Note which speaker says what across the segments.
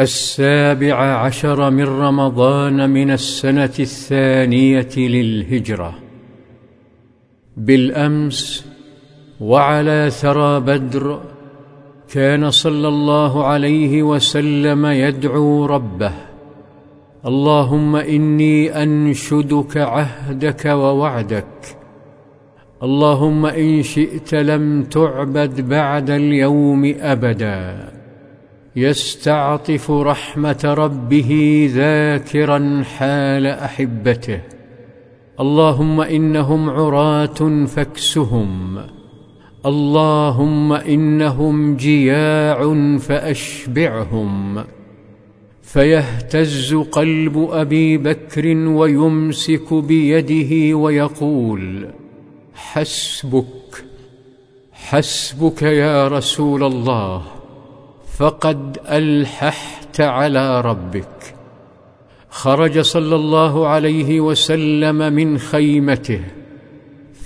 Speaker 1: السابع عشر من رمضان من السنة الثانية للهجرة. بالأمس وعلى ثرى بدر كان صلى الله عليه وسلم يدعو ربه. اللهم إني أنشدك عهدك ووعدك. اللهم إن شئت لم تعبد بعد اليوم أبدا. يستعطف رحمة ربه ذاكرا حال أحبته. اللهم إنهم عراة فاكسهم. اللهم إنهم جياع فأشبعهم. فيهتز قلب أبي بكر ويمسك بيده ويقول حسبك حسبك يا رسول الله. فقد ألححت على ربك. خرج صلى الله عليه وسلم من خيمته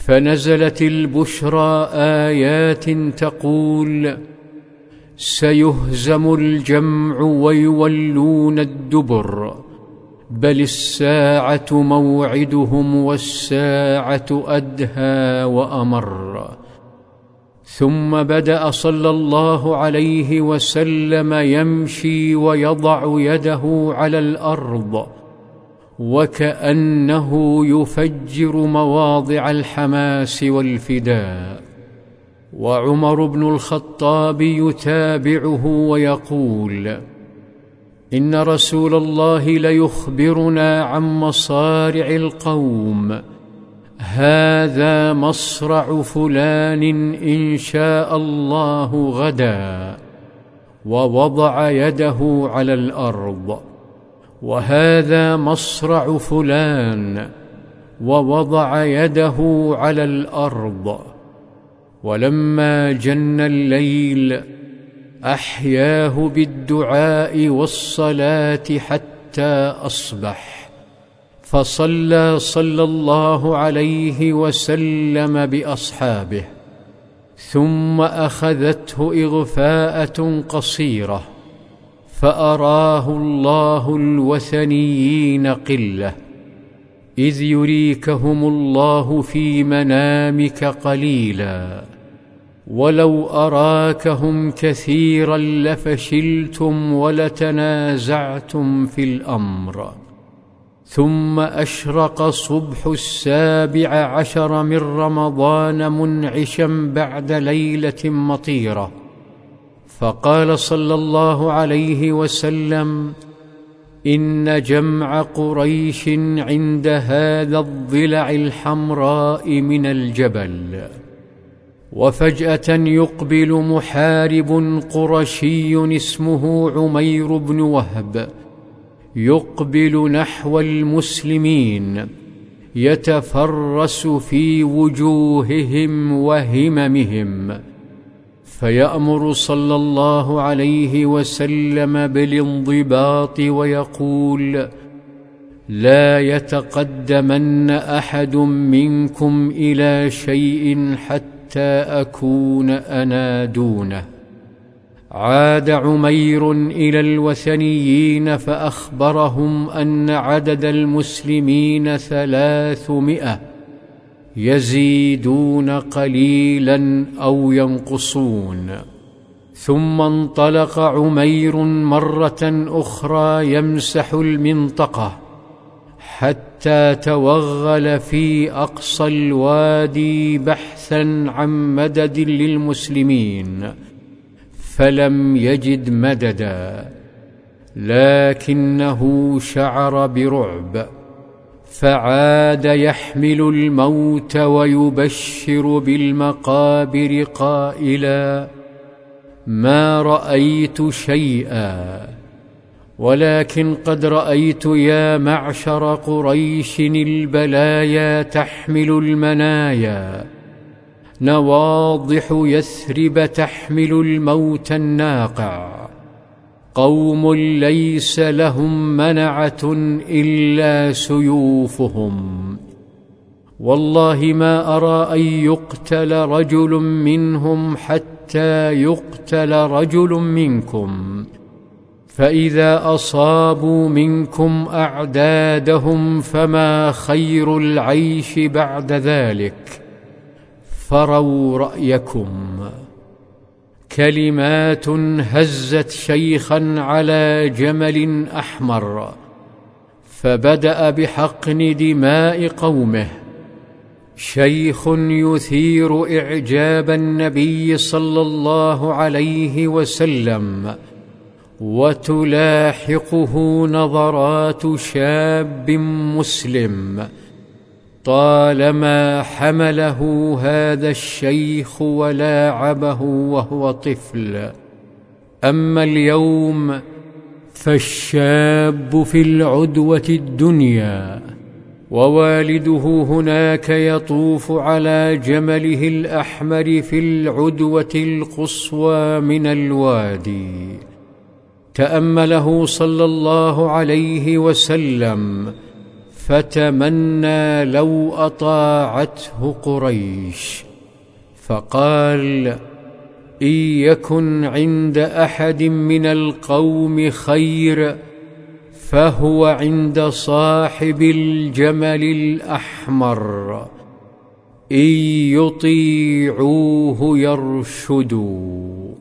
Speaker 1: فنزلت البشرى آيات تقول سيهزم الجمع ويولون الدبر بل الساعة موعدهم والساعة أدهى وأمر. ثم بدأ صلى الله عليه وسلم يمشي ويضع يده على الأرض وكأنه يفجر مواضع الحماس والفداء. وعمر بن الخطاب يتابعه ويقول إن رسول الله ليخبرنا عن مصارع القوم. هذا مصرع فلان إن شاء الله غدا ووضع يده على الأرض. وهذا مصرع فلان ووضع يده على الأرض. ولما جن الليل أحياه بالدعاء والصلاة حتى أصبح. فصلى صلى الله عليه وسلم بأصحابه ثم أخذته إغفاءة قصيرة فأراه الله الوثنيين قلة إذ يريكهم الله في منامك قليلا ولو أراكهم كثيرا لفشلتم ولتنازعتم في الأمر. ثم أشرق صبح السابع عشر من رمضان منعشا بعد ليلة مطيرة. فقال صلى الله عليه وسلم إن جمع قريش عند هذا الضلع الحمراء من الجبل وفجأة يقبل محارب قرشي اسمه عمير بن وهب يقبل نحو المسلمين يتفرس في وجوههم وهممهم. فيأمر صلى الله عليه وسلم بالانضباط ويقول لا يتقدمن أحد منكم إلى شيء حتى أكون أنا دونه. عاد عمير إلى الوثنيين فأخبرهم أن عدد المسلمين ثلاثمائة يزيدون قليلا أو ينقصون. ثم انطلق عمير مرة أخرى يمسح المنطقة حتى توغل في أقصى الوادي بحثا عن مدد للمسلمين. فلم يجد مددا لكنه شعر برعب فعاد يحمل الموت ويبشر بالمقابر قائلا ما رأيت شيئا ولكن قد رأيت يا معشر قريش البلايا تحمل المنايا نواضح يثرب تحمل الموت الناقع قوم ليس لهم منعة إلا سيوفهم. والله ما أرى أن يقتل رجل منهم حتى يقتل رجل منكم. فإذا أصابوا منكم أعدادهم فما خير العيش بعد ذلك. فروا رأيكم. كلمات هزت شيخا على جمل أحمر فبدأ بحقن دماء قومه. شيخ يثير إعجاب النبي صلى الله عليه وسلم وتلاحقه نظرات شاب مسلم. طالما حمله هذا الشيخ ولاعبه وهو طفل. أما اليوم فالشاب في العدوة الدنيا ووالده هناك يطوف على جمله الأحمر في العدوة القصوى من الوادي. تأمله صلى الله عليه وسلم فتمنى لو أطاعته قريش فقال إن يكن عند أحد من القوم خير فهو عند صاحب الجمل الأحمر. إن يطيعوه يرشدوا.